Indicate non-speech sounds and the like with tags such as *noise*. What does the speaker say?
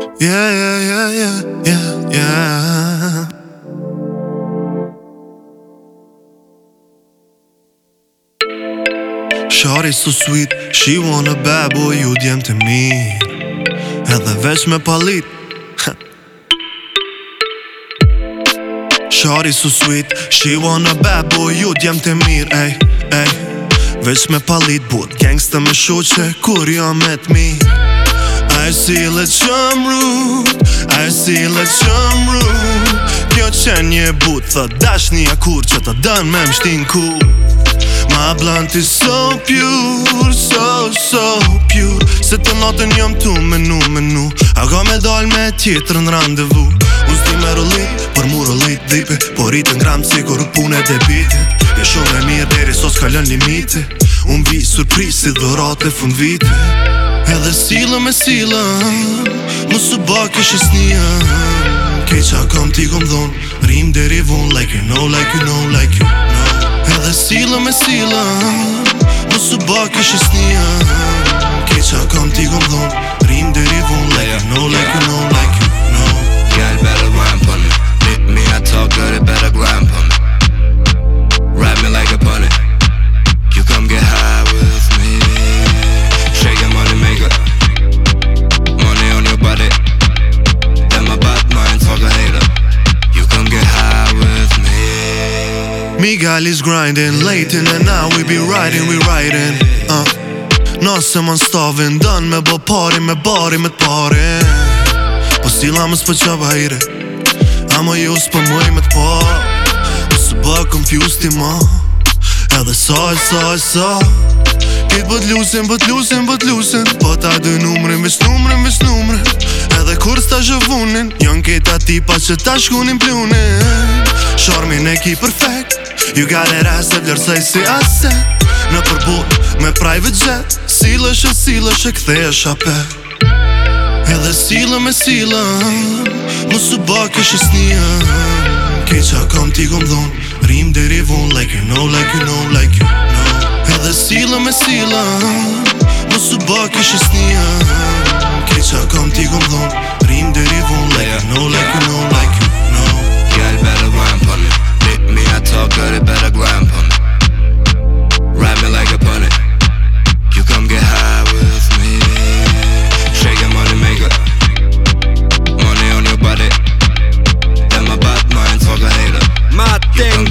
Yeah, yeah, yeah, yeah, yeah, yeah, Shari so sweet, she want a bad boy, you djem të mi Edhe veç me palit *laughs* Shari so sweet, she want a bad boy, you djem të mi Ej, ej, veç me palit, but gangsta me shuqe, kur jam me mi Ej, ej, ej I see the chamroo I see the chamroo Kjo qenje but Tha dash një akur që të dan me mshtin ku Ma blunt is so pure So, so pure Se të notën jam tu menu, menu A ga me dal me tjetër në randevu Us di me rëllit Për mu rëllit dhipi Po i të ngram si kur punet e biti Je shumë e mirë deri sos kalën limiti Unë vi surprisi dhe rate fund fund viti Edhe silë me silë Më së bakë e shesnia Keqa kam t'i kom dhonë Rim deri vonë Like you know, like you know, like you know Edhe silë me silë Më së bakë e shesnia Keqa kam t'i kom dhonë Miguel is grinding late in the we be riding we riding uh Nose man stovin done me bo party me body me party Po stila më s'pëqa bajre A më ju moi me t'po Më së bë konfjus ti Edhe sa so sa e sa Kitë pët lusin, pët lusin, pët lusin Po ta dë numrin, vish numrin, vish numrin Edhe kur s'ta zhëvunin Jon kita ti që ta shkunin plunin Shormin e ki perfect Ju ga në rej se vlerësaj si aset Në përbut me private jet Silësh e silësh e këthej e shape Edhe silë me silë Më së bak një Ke qa kam t'i gom dhonë Rim dhe rivon like you know like you know like you know Edhe silë me silë Më së bak e thing